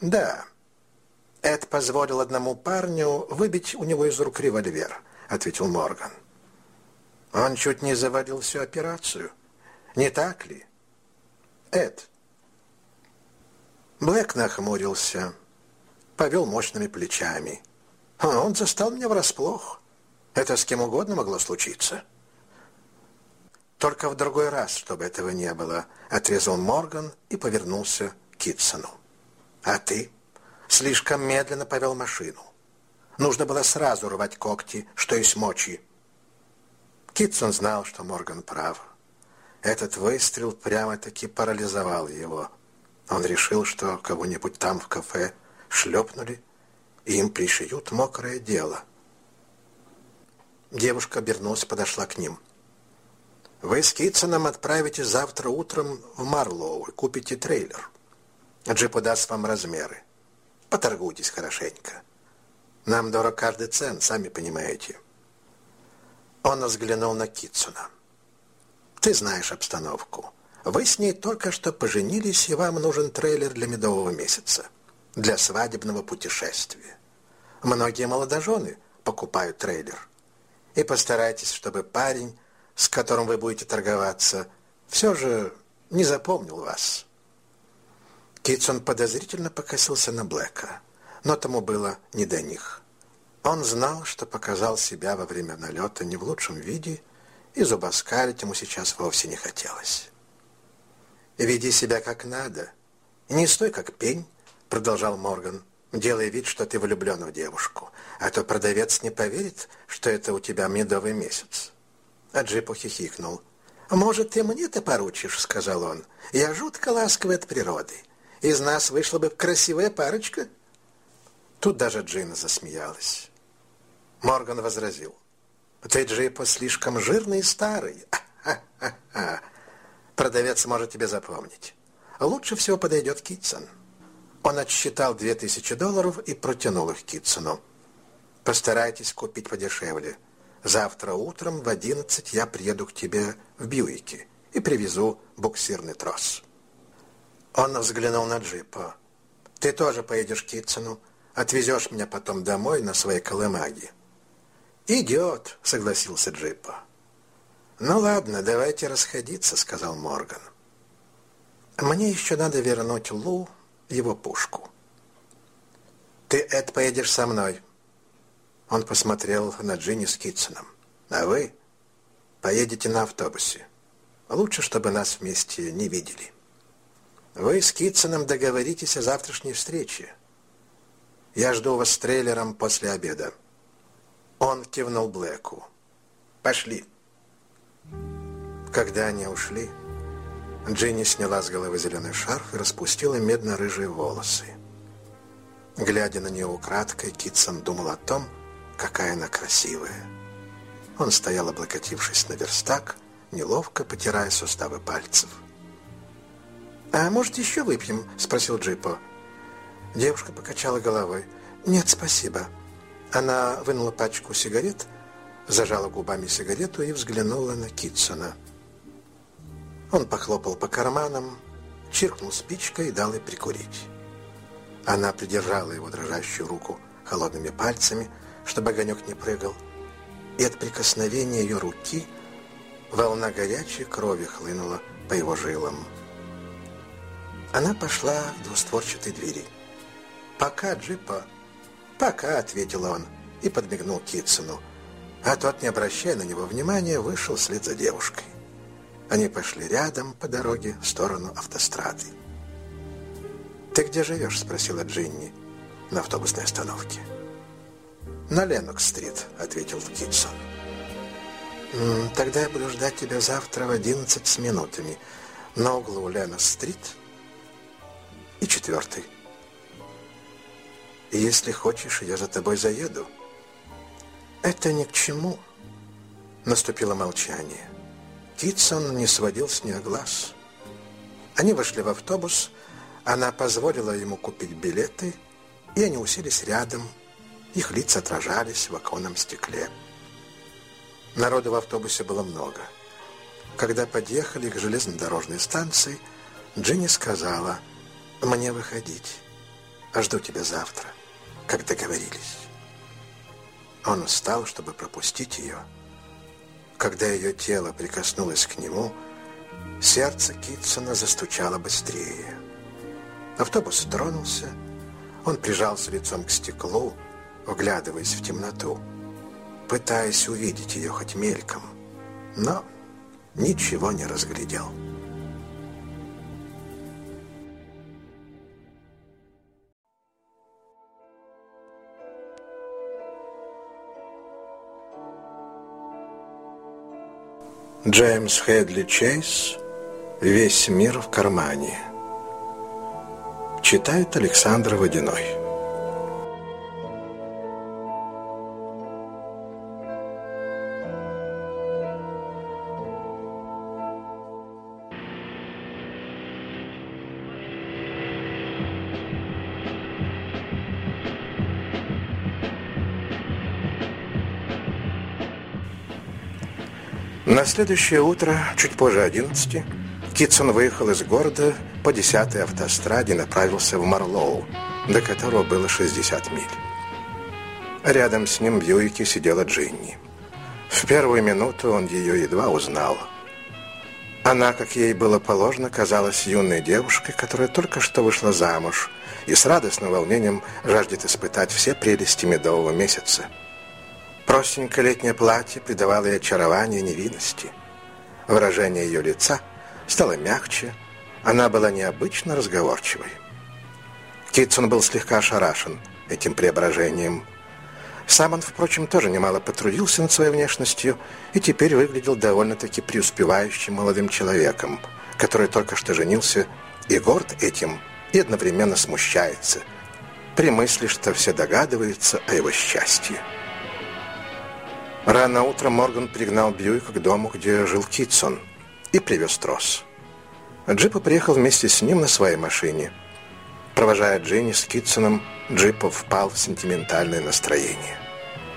Да. Эд позволил одному парню выбить у него из рук револьвер, ответил Морган. Он чуть не завалил всю операцию. Не так ли? Эд. Блэк нахмурился, повел мощными плечами. Он застал меня врасплох. Это с кем угодно могло случиться. Только в другой раз, чтобы этого не было, отрезал Морган и повернулся к Китсону. А ты слишком медленно повел машину. Нужно было сразу рвать когти, что есть мочи. Китсон знал, что Морган прав. Этот выстрел прямо-таки парализовал его. Он решил, что кого-нибудь там в кафе шлепнули, и им пришьют мокрое дело. Девушка обернулась, подошла к ним – вы с Китсоном отправитесь завтра утром в Марлоу и купите трейлер. Джип даст вам размеры. Поторгуйтесь хорошенько. Нам дорог каждый цент, сами понимаете. Он взглянул на Китсона. Ты знаешь обстановку. Вы с ней только что поженились, и вам нужен трейлер для медового месяца, для свадебного путешествия. Многие молодожены покупают трейлер. И постарайтесь, чтобы парень с которым вы будете торговаться, все же не запомнил вас. Китсон подозрительно покосился на Блэка, но тому было не до них. Он знал, что показал себя во время налета не в лучшем виде, и зубоскалить ему сейчас вовсе не хотелось. «Веди себя как надо, не стой как пень», — продолжал Морган, делая вид, что ты влюблен в девушку, а то продавец не поверит, что это у тебя медовый месяц. А Джип ухихикнул. «Может, ты мне-то поручишь?» — сказал он. «Я жутко ласковый от природы. Из нас вышла бы красивая парочка». Тут даже Джина засмеялась. Морган возразил. «Ты, Джипо, слишком жирный и старый. Продавец может тебе запомнить. Лучше всего подойдет Китсон». Он отсчитал две тысячи долларов и протянул их Китсону. «Постарайтесь купить подешевле». Завтра утром в одиннадцать я приеду к тебе в Бьюике и привезу буксирный трос». Он взглянул на джипа. «Ты тоже поедешь к Китсону, отвезешь меня потом домой на своей колымаге». «Идет», — согласился джипа. «Ну ладно, давайте расходиться», — сказал Морган. «Мне еще надо вернуть Лу его пушку». «Ты, Эд, поедешь со мной», он посмотрел на Джинни с Китсоном. «А вы поедете на автобусе. Лучше, чтобы нас вместе не видели. Вы с Китсоном договоритесь о завтрашней встрече. Я жду вас с трейлером после обеда». Он кивнул Блэку. «Пошли». Когда они ушли, Джинни сняла с головы зеленый шарф и распустила медно-рыжие волосы. Глядя на нее украдкой, Китсон думал о том, какая она красивая. Он стоял, облокотившись на верстак, неловко потирая суставы пальцев. «А может, еще выпьем?» – спросил Джипо. Девушка покачала головой. «Нет, спасибо». Она вынула пачку сигарет, зажала губами сигарету и взглянула на Китсона. Он похлопал по карманам, чиркнул спичкой и дал ей прикурить. Она придержала его дрожащую руку холодными пальцами, чтобы огонек не прыгал, и от прикосновения ее руки волна горячей крови хлынула по его жилам. Она пошла к двустворчатой двери. «Пока, Джипа!» «Пока», — ответил он и подмигнул Китсону. А тот, не обращая на него внимания, вышел вслед за девушкой. Они пошли рядом по дороге в сторону автострады. «Ты где живешь?» — спросила Джинни на автобусной остановке. «На Ленокс-стрит», — ответил Китсон. «Тогда я буду ждать тебя завтра в одиннадцать с минутами на углу Ленокс-стрит и четвертый. Если хочешь, я за тобой заеду». «Это ни к чему». Наступило молчание. Китсон не сводил с нее глаз. Они вошли в автобус, она позволила ему купить билеты, и они уселись рядом, их лица отражались в оконном стекле. Народу в автобусе было много. Когда подъехали к железнодорожной станции, Джинни сказала, «Мне выходить». Жду тебя завтра, как договорились». Он встал, чтобы пропустить ее. Когда ее тело прикоснулось к нему, сердце Китсона застучало быстрее. Автобус тронулся, он прижался лицом к стеклу, вглядываясь в темноту, пытаясь увидеть ее хоть мельком, но ничего не разглядел. Джеймс Хедли Чейз «Весь мир в кармане». Читает Александр Водяной. На следующее утро, чуть позже 11, Китсон выехал из города по 10-й автостраде и направился в Марлоу, до которого было 60 миль. Рядом с ним в Бьюике сидела Джинни. В первую минуту он ее едва узнал. Она, как ей было положено, казалась юной девушкой, которая только что вышла замуж и с радостным волнением жаждет испытать все прелести медового месяца. Простенькое летнее платье придавало ей очарование невинности. Выражение ее лица стало мягче, она была необычно разговорчивой. Китсон был слегка ошарашен этим преображением. Сам он, впрочем, тоже немало потрудился над своей внешностью и теперь выглядел довольно-таки преуспевающим молодым человеком, который только что женился и горд этим, и одновременно смущается при мысли, что все догадываются о его счастье. Рано утром Морган пригнал Бьюика к дому, где жил Китсон, и привез трос. Джипа приехал вместе с ним на своей машине. Провожая Джинни с Китсоном, Джипа впал в сентиментальное настроение.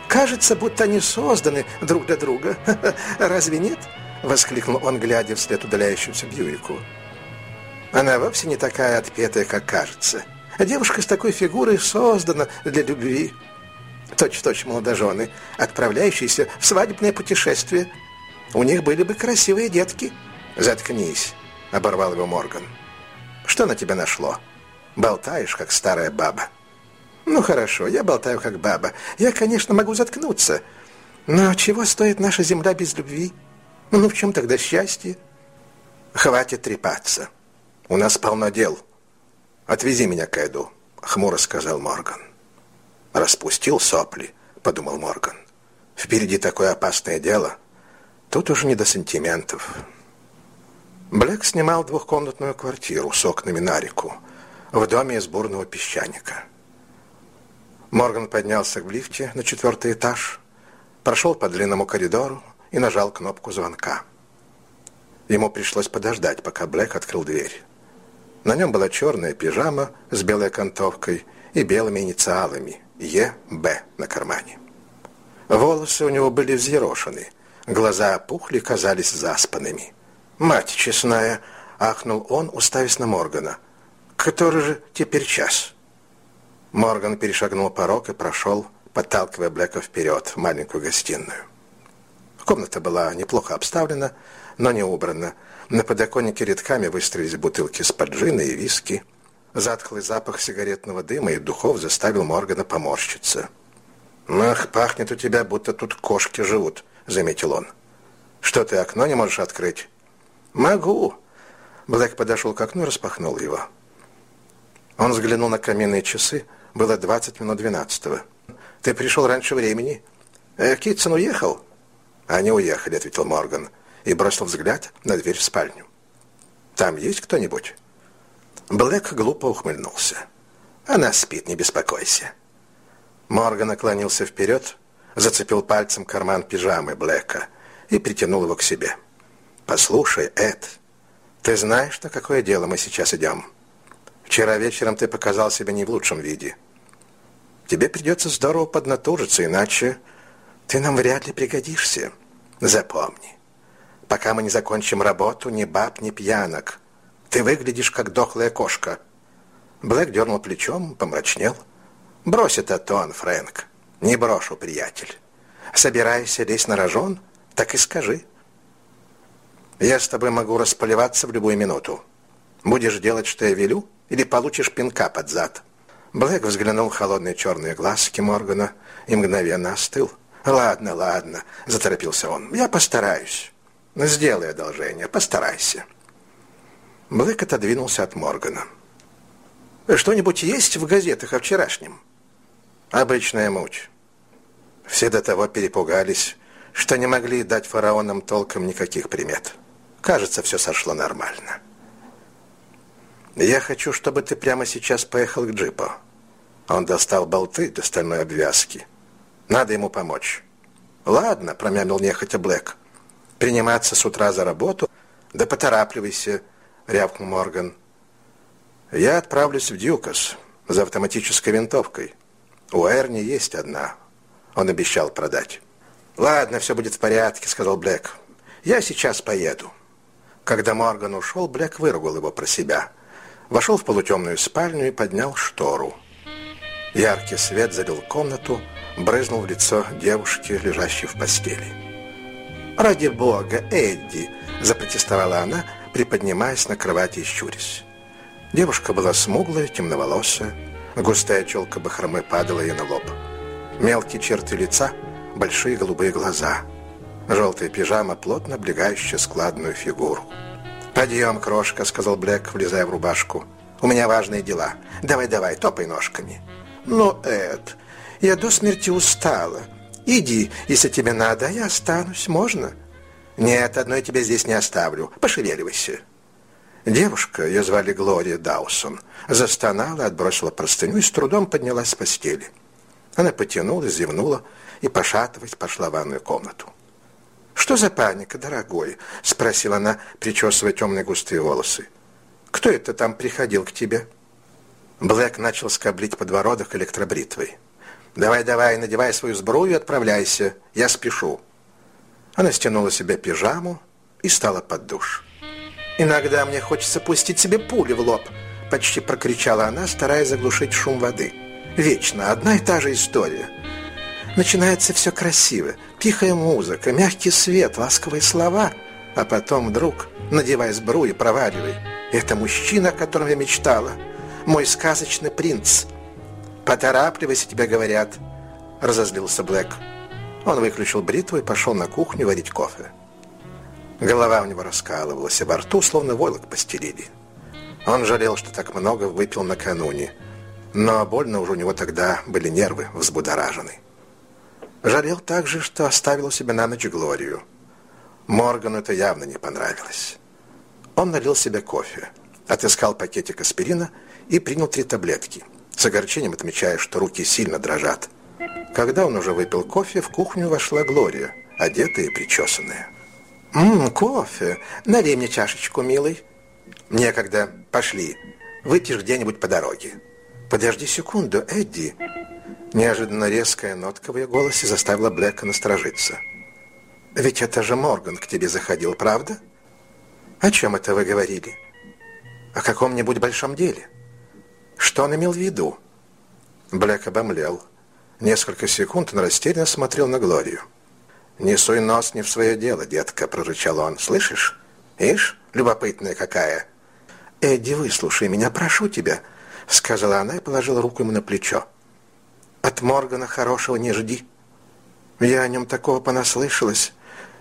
«Кажется, будто они созданы друг для друга. Разве нет?» — воскликнул он, глядя вслед удаляющемуся Бьюику. «Она вовсе не такая отпетая, как кажется. Девушка с такой фигурой создана для любви» точь-в-точь молодожены, отправляющиеся в свадебное путешествие. У них были бы красивые детки. Заткнись, оборвал его Морган. Что на тебя нашло? Болтаешь, как старая баба. Ну хорошо, я болтаю, как баба. Я, конечно, могу заткнуться. Но чего стоит наша земля без любви? Ну, в чем тогда счастье? Хватит трепаться. У нас полно дел. Отвези меня к Эду, хмуро сказал Морган. Распустил сопли, подумал Морган. Впереди такое опасное дело. Тут уже не до сантиментов. Блэк снимал двухкомнатную квартиру с окнами на реку в доме из бурного песчаника. Морган поднялся в лифте на четвертый этаж, прошел по длинному коридору и нажал кнопку звонка. Ему пришлось подождать, пока Блэк открыл дверь. На нем была черная пижама с белой окантовкой и белыми инициалами Е.Б. на кармане. Волосы у него были взъерошены, глаза опухли, казались заспанными. «Мать честная!» — ахнул он, уставясь на Моргана. «Который же теперь час?» Морган перешагнул порог и прошел, подталкивая Блэка вперед в маленькую гостиную. Комната была неплохо обставлена, но не убрана. На подоконнике редками выстроились бутылки с поджиной и виски. Затхлый запах сигаретного дыма и духов заставил Моргана поморщиться. «Ах, пахнет у тебя, будто тут кошки живут», — заметил он. «Что, ты окно не можешь открыть?» «Могу». Блэк подошел к окну и распахнул его. Он взглянул на каменные часы. Было 20 минут двенадцатого. «Ты пришел раньше времени?» э, «Китсон уехал?» «Они уехали», — ответил Морган и бросил взгляд на дверь в спальню. «Там есть кто-нибудь?» Блэк глупо ухмыльнулся. «Она спит, не беспокойся». Морган наклонился вперед, зацепил пальцем карман пижамы Блэка и притянул его к себе. «Послушай, Эд, ты знаешь, на какое дело мы сейчас идем? Вчера вечером ты показал себя не в лучшем виде. Тебе придется здорово поднатужиться, иначе ты нам вряд ли пригодишься. Запомни, пока мы не закончим работу, ни баб, ни пьянок, ты выглядишь, как дохлая кошка. Блэк дернул плечом, помрачнел. «Брось это тон, Фрэнк. Не брошу, приятель. Собираешься лезть на рожон? Так и скажи. Я с тобой могу располиваться в любую минуту. Будешь делать, что я велю, или получишь пинка под зад». Блэк взглянул в холодные черные глазки Моргана и мгновенно остыл. «Ладно, ладно», — заторопился он, — «я постараюсь. Сделай одолжение, постарайся». Блэк отодвинулся от Моргана. Что-нибудь есть в газетах о вчерашнем? Обычная муть. Все до того перепугались, что не могли дать фараонам толком никаких примет. Кажется, все сошло нормально. Я хочу, чтобы ты прямо сейчас поехал к джипу. Он достал болты до стальной обвязки. Надо ему помочь. Ладно, промямлил нехотя Блэк. Приниматься с утра за работу? Да поторапливайся, рявкнул Морган. Я отправлюсь в Дьюкас за автоматической винтовкой. У Эрни есть одна. Он обещал продать. «Ладно, все будет в порядке», — сказал Блэк. «Я сейчас поеду». Когда Морган ушел, Блэк выругал его про себя. Вошел в полутемную спальню и поднял штору. Яркий свет залил комнату, брызнул в лицо девушки, лежащей в постели. «Ради бога, Эдди!» – запротестовала она, приподнимаясь на кровати и щурясь. Девушка была смуглая, темноволосая. Густая челка бахромы падала ей на лоб. Мелкие черты лица, большие голубые глаза. Желтая пижама, плотно облегающая складную фигуру. «Подъем, крошка», — сказал Блэк, влезая в рубашку. «У меня важные дела. Давай-давай, топай ножками». «Но, Эд, я до смерти устала. Иди, если тебе надо, а я останусь. Можно?» «Нет, одной тебя здесь не оставлю. Пошевеливайся». Девушка, ее звали Глория Даусон, застонала, отбросила простыню и с трудом поднялась с постели. Она потянулась, зевнула и, пошатываясь, пошла в ванную комнату. «Что за паника, дорогой?» — спросила она, причесывая темные густые волосы. «Кто это там приходил к тебе?» Блэк начал скоблить подбородок электробритвой. «Давай-давай, надевай свою сбрую и отправляйся. Я спешу». Она стянула себе пижаму и стала под душ. «Иногда мне хочется пустить себе пули в лоб», — почти прокричала она, стараясь заглушить шум воды. «Вечно одна и та же история. Начинается все красиво. Тихая музыка, мягкий свет, ласковые слова. А потом вдруг, надевая сбру и проваливай. Это мужчина, о котором я мечтала. Мой сказочный принц. Поторапливайся, тебе говорят», — разозлился Блэк. Он выключил бритву и пошел на кухню варить кофе. Голова у него раскалывалась, и во рту словно войлок постелили. Он жалел, что так много выпил накануне, но больно уже у него тогда были нервы взбудоражены. Жалел также, что оставил у себя на ночь Глорию. Моргану это явно не понравилось. Он налил себе кофе, отыскал пакетик аспирина и принял три таблетки, с огорчением отмечая, что руки сильно дрожат. Когда он уже выпил кофе, в кухню вошла Глория, одетая и причесанная. «Ммм, кофе. Налей мне чашечку, милый». «Некогда. Пошли. Выпьешь где-нибудь по дороге». «Подожди секунду, Эдди». Неожиданно резкая нотка в ее голосе заставила Блэка насторожиться. «Ведь это же Морган к тебе заходил, правда?» «О чем это вы говорили?» «О каком-нибудь большом деле?» «Что он имел в виду?» Блэк обомлел. Несколько секунд он растерянно смотрел на Глорию. «Не суй нос не в свое дело, детка», — прорычал он. «Слышишь? Ишь, любопытная какая». «Эдди, выслушай меня, прошу тебя», — сказала она и положила руку ему на плечо. «От Моргана хорошего не жди. Я о нем такого понаслышалась.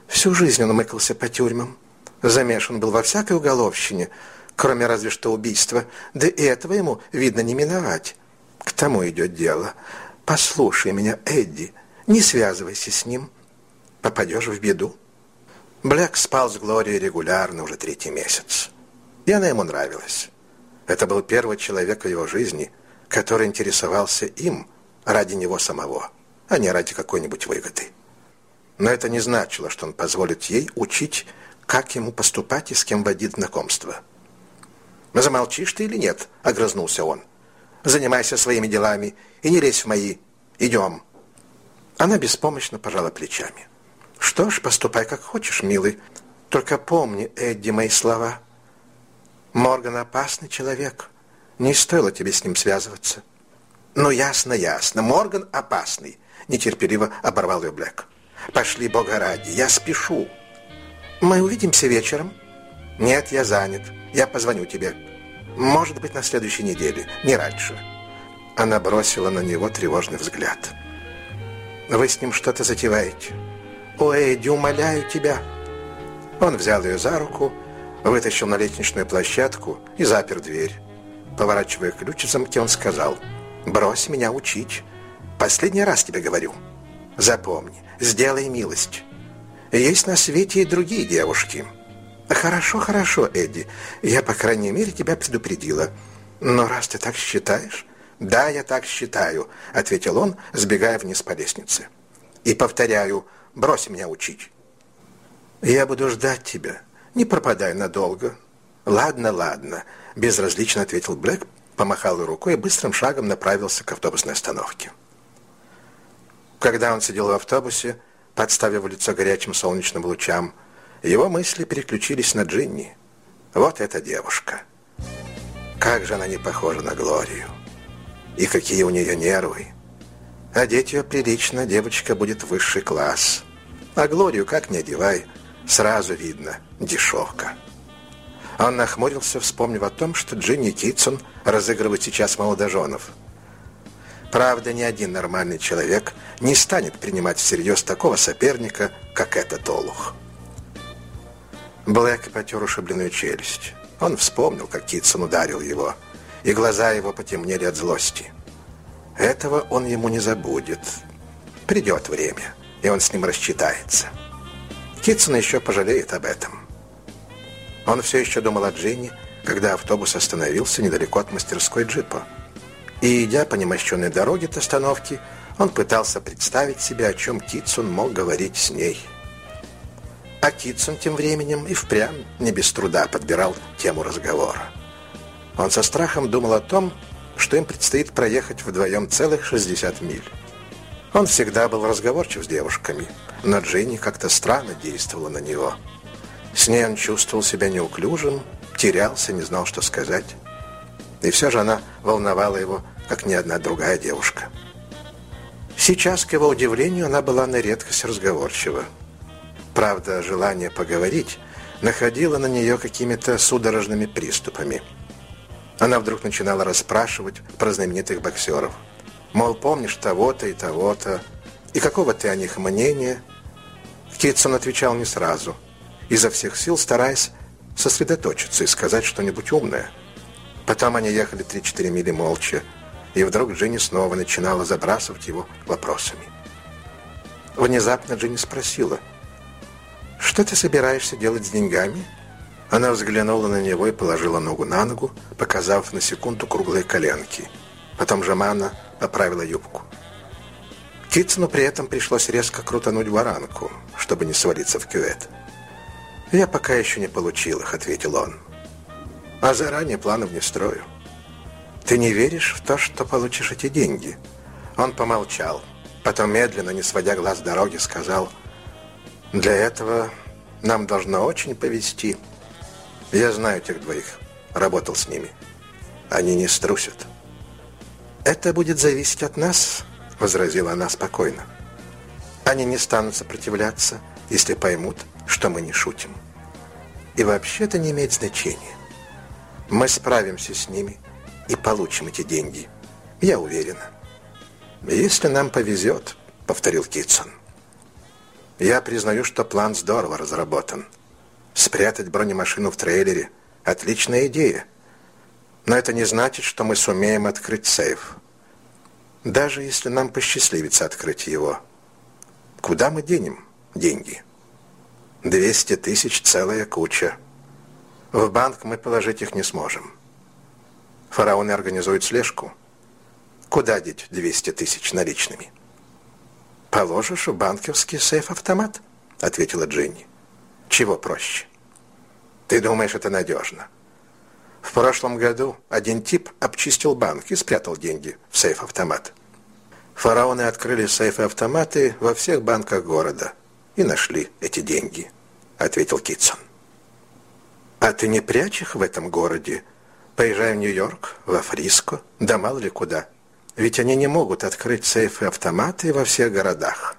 Всю жизнь он мыкался по тюрьмам. Замешан был во всякой уголовщине, кроме разве что убийства. Да и этого ему, видно, не миновать. К тому идет дело. Послушай меня, Эдди, не связывайся с ним» попадешь в беду. Блэк спал с Глорией регулярно уже третий месяц. И она ему нравилась. Это был первый человек в его жизни, который интересовался им ради него самого, а не ради какой-нибудь выгоды. Но это не значило, что он позволит ей учить, как ему поступать и с кем водить знакомство. «Замолчишь ты или нет?» — огрызнулся он. «Занимайся своими делами и не лезь в мои. Идем». Она беспомощно пожала плечами. Что ж, поступай как хочешь, милый. Только помни, Эдди, мои слова. Морган опасный человек. Не стоило тебе с ним связываться. Ну, ясно, ясно. Морган опасный. Нетерпеливо оборвал ее Блэк. Пошли, бога ради, я спешу. Мы увидимся вечером. Нет, я занят. Я позвоню тебе. Может быть, на следующей неделе, не раньше. Она бросила на него тревожный взгляд. Вы с ним что-то затеваете? О, Эдди, умоляю тебя. Он взял ее за руку, вытащил на лестничную площадку и запер дверь. Поворачивая ключ в замке, он сказал, «Брось меня учить. Последний раз тебе говорю. Запомни, сделай милость. Есть на свете и другие девушки». «Хорошо, хорошо, Эдди. Я, по крайней мере, тебя предупредила. Но раз ты так считаешь...» «Да, я так считаю», — ответил он, сбегая вниз по лестнице. «И повторяю, брось меня учить». «Я буду ждать тебя. Не пропадай надолго». «Ладно, ладно», — безразлично ответил Блэк, помахал рукой и быстрым шагом направился к автобусной остановке. Когда он сидел в автобусе, подставив лицо горячим солнечным лучам, его мысли переключились на Джинни. Вот эта девушка. Как же она не похожа на Глорию. И какие у нее нервы. Одеть ее прилично, девочка будет высший класс. А Глорию как не одевай, сразу видно, дешевка. Он нахмурился, вспомнив о том, что Джинни Китсон разыгрывает сейчас молодоженов. Правда, ни один нормальный человек не станет принимать всерьез такого соперника, как этот олух. Блэк потер ушибленную челюсть. Он вспомнил, как Китсон ударил его, и глаза его потемнели от злости. Этого он ему не забудет. Придет время, и он с ним рассчитается. Китсон еще пожалеет об этом. Он все еще думал о Джинни, когда автобус остановился недалеко от мастерской джипа. И, идя по немощенной дороге от остановки, он пытался представить себе, о чем Китсон мог говорить с ней. А Китсон тем временем и впрямь не без труда подбирал тему разговора. Он со страхом думал о том, что им предстоит проехать вдвоем целых 60 миль. Он всегда был разговорчив с девушками, но Джинни как-то странно действовала на него. С ней он чувствовал себя неуклюжим, терялся, не знал, что сказать. И все же она волновала его, как ни одна другая девушка. Сейчас, к его удивлению, она была на редкость разговорчива. Правда, желание поговорить находило на нее какими-то судорожными приступами. Она вдруг начинала расспрашивать про знаменитых боксеров. Мол, помнишь того-то и того-то, и какого ты о них мнения? Китсон отвечал не сразу, изо всех сил стараясь сосредоточиться и сказать что-нибудь умное. Потом они ехали 3-4 мили молча, и вдруг Джинни снова начинала забрасывать его вопросами. Внезапно Джинни спросила – «Что ты собираешься делать с деньгами?» Она взглянула на него и положила ногу на ногу, показав на секунду круглые коленки. Потом жеманно поправила юбку. Китсону при этом пришлось резко крутануть варанку, чтобы не свалиться в кювет. «Я пока еще не получил их», — ответил он. «А заранее планов не строю». «Ты не веришь в то, что получишь эти деньги?» Он помолчал, потом медленно, не сводя глаз с дороги, сказал — для этого нам должно очень повезти. Я знаю тех двоих, работал с ними. Они не струсят. Это будет зависеть от нас, возразила она спокойно. Они не станут сопротивляться, если поймут, что мы не шутим. И вообще это не имеет значения. Мы справимся с ними и получим эти деньги. Я уверена. Если нам повезет, повторил Китсон. Я признаю, что план здорово разработан. Спрятать бронемашину в трейлере – отличная идея. Но это не значит, что мы сумеем открыть сейф. Даже если нам посчастливится открыть его. Куда мы денем деньги? 200 тысяч – целая куча. В банк мы положить их не сможем. Фараоны организуют слежку. Куда деть 200 тысяч наличными? «Положишь в банковский сейф-автомат», — ответила Джинни. «Чего проще?» «Ты думаешь, это надежно?» В прошлом году один тип обчистил банк и спрятал деньги в сейф-автомат. Фараоны открыли сейфы-автоматы во всех банках города и нашли эти деньги, ответил Китсон. А ты не прячь их в этом городе? Поезжай в Нью-Йорк, во Фриско, да мало ли куда. Ведь они не могут открыть сейфы-автоматы во всех городах.